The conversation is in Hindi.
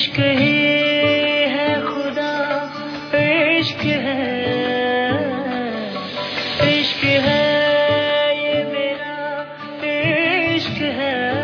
इश्क ही है खुदा इश्क है इश्क है ये मेरा इश्क है